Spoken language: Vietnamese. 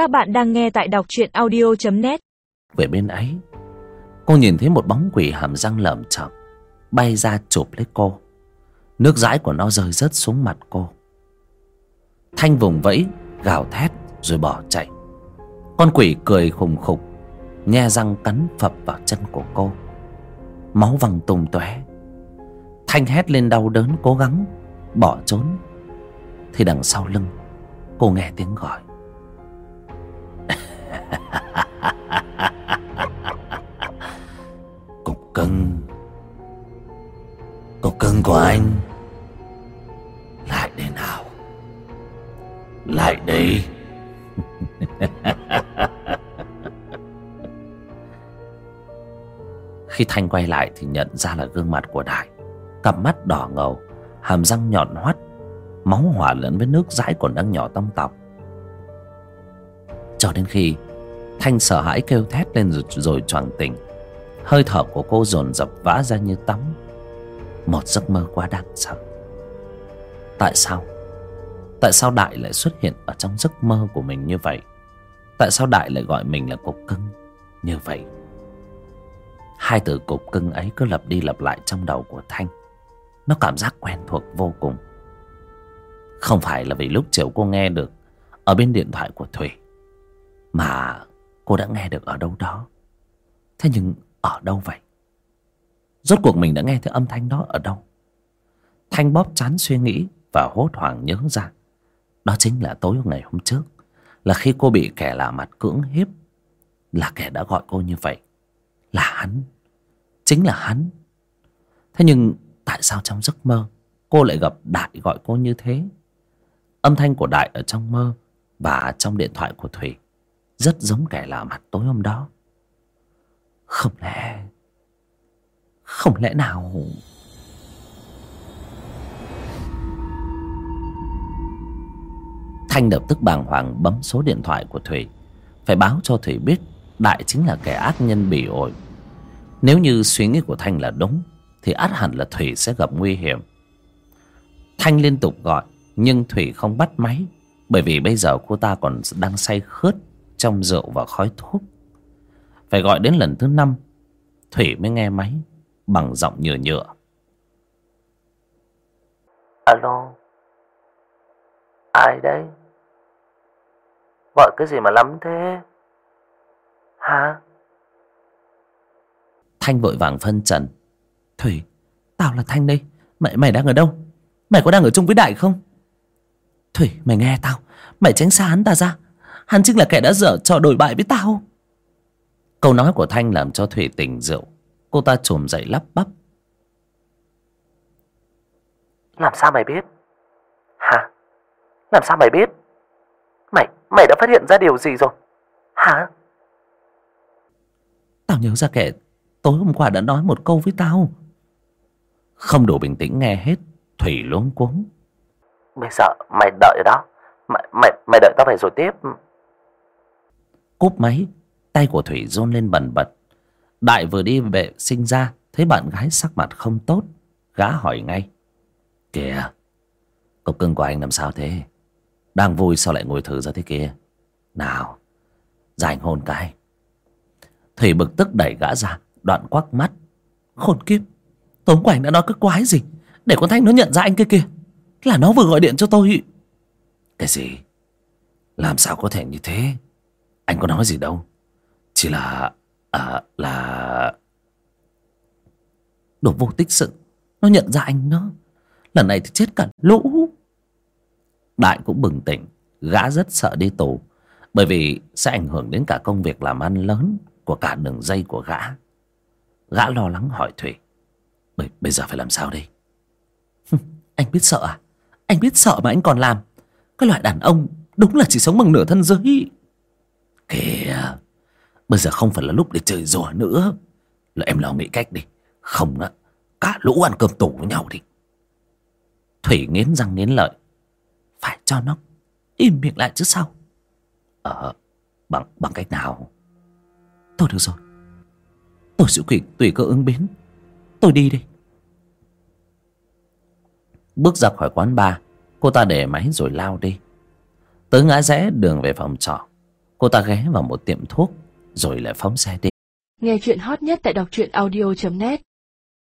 Các bạn đang nghe tại đọc truyện audio.net Về bên ấy, Cô nhìn thấy một bóng quỷ hàm răng lởm chởm, Bay ra chụp lấy cô. Nước dãi của nó rơi rớt xuống mặt cô. Thanh vùng vẫy, Gào thét, rồi bỏ chạy. Con quỷ cười khùng khục, Nhe răng cắn phập vào chân của cô. Máu văng tung tóe. Thanh hét lên đau đớn, cố gắng, Bỏ trốn. Thì đằng sau lưng, Cô nghe tiếng gọi. Cục cưng. Cục cưng của anh Lại đây nào? Lại đây Khi Thanh quay lại thì nhận ra là gương mặt của Đại. Cặp mắt đỏ ngầu, Hàm răng nhọn hoắt, Máu hỏa lẫn với nước dãi còn đang nhỏ tông tọc Cho đến khi Thanh sợ hãi kêu thét lên rồi, rồi choàng tỉnh. Hơi thở của cô dồn dập vã ra như tắm. Một giấc mơ quá đáng sợ. Tại sao? Tại sao Đại lại xuất hiện ở trong giấc mơ của mình như vậy? Tại sao Đại lại gọi mình là cục cưng Như vậy? Hai từ cục cưng ấy cứ lặp đi lặp lại trong đầu của Thanh. Nó cảm giác quen thuộc vô cùng. Không phải là vì lúc chiều cô nghe được Ở bên điện thoại của Thủy Mà cô đã nghe được ở đâu đó. Thế nhưng ở đâu vậy? Rốt cuộc mình đã nghe thấy âm thanh đó ở đâu? Thanh bóp chán suy nghĩ Và hốt hoảng nhớ ra. Đó chính là tối ngày hôm trước, Là khi cô bị kẻ lạ mặt cưỡng hiếp, Là kẻ đã gọi cô như vậy. Là hắn. Chính là hắn. Thế nhưng tại sao trong giấc mơ Cô lại gặp Đại gọi cô như thế? Âm thanh của Đại ở trong mơ Và trong điện thoại của Thủy. Rất giống kẻ lạ mặt tối hôm đó. Không lẽ Không lẽ nào? Thanh lập tức bàng hoàng bấm số điện thoại của Thủy, Phải báo cho Thủy biết Đại chính là kẻ ác nhân bỉ ổi. Nếu như suy nghĩ của Thanh là đúng, Thì át hẳn là Thủy sẽ gặp nguy hiểm. Thanh liên tục gọi, Nhưng Thủy không bắt máy, Bởi vì bây giờ cô ta còn đang say khướt. Trong rượu và khói thuốc. Phải gọi đến lần thứ năm Thủy mới nghe máy Bằng giọng nhựa nhựa. Alo Ai đấy? Gọi cái gì mà lắm thế? Hả? Thanh vội vàng phân trần. Thủy Tao là Thanh đây. Mày, mày đang ở đâu? Mày có đang ở chung với Đại không? Thủy mày nghe tao. Mày tránh xa hắn ta ra Hắn chính là kẻ đã dở trò đổi bại với tao. Câu nói của Thanh làm cho Thủy tỉnh rượu. Cô ta trồm dậy lắp bắp. Làm sao mày biết? Hả? Làm sao mày biết? Mày Mày đã phát hiện ra điều gì rồi? Hả? Tao nhớ ra kẻ tối hôm qua đã nói một câu với tao. Không đủ bình tĩnh nghe hết Thủy luống cuống. Bây giờ mày đợi ở đó. Mày, mày, mày đợi tao về rồi tiếp Cúp máy, Tay của Thủy run lên bần bật. Đại vừa đi vệ sinh ra, Thấy bạn gái sắc mặt không tốt, Gã hỏi ngay. Kìa Cậu cưng của anh làm sao thế? Đang vui sao lại ngồi thử ra thế kia? Nào, Ra anh hôn cái. Thủy bực tức đẩy gã ra, Đoạn quắc mắt. Khôn kiếp Tống của anh đã nói cái quái gì? Để con Thanh nó nhận ra anh kia kìa. Là nó vừa gọi điện cho tôi. Cái gì? Làm sao có thể như thế? Anh có nói gì đâu. Chỉ là À là Đồ vô tích sự. Nó nhận ra anh nó Lần này thì chết cả lũ. Đại cũng bừng tỉnh Gã rất sợ đi tù. Bởi vì sẽ ảnh hưởng đến cả công việc làm ăn lớn Của cả đường dây của gã. Gã lo lắng hỏi Thủy Bây, bây giờ phải làm sao đây? Anh biết sợ à? Anh biết sợ mà anh còn làm. Cái loại đàn ông đúng là chỉ sống bằng nửa thân giới Kìa Bây giờ không phải là lúc để chơi rùa nữa. Là em lo nghĩ cách đi. Không á Cả lũ ăn cơm tủ với nhau đi. Thủy nghiến răng nghiến lợi. Phải cho nó Im miệng lại chứ sao? Ờ Bằng, bằng cách nào? Thôi được rồi. Tôi sẽ quỷ tùy cơ ứng biến. Tôi đi đi. Bước ra khỏi quán bar Cô ta để máy rồi lao đi. Tới ngã rẽ đường về phòng trọ cô ta ghé vào một tiệm thuốc, rồi lại phóng xe đi. Nghe chuyện hot nhất tại đọc truyện audio.net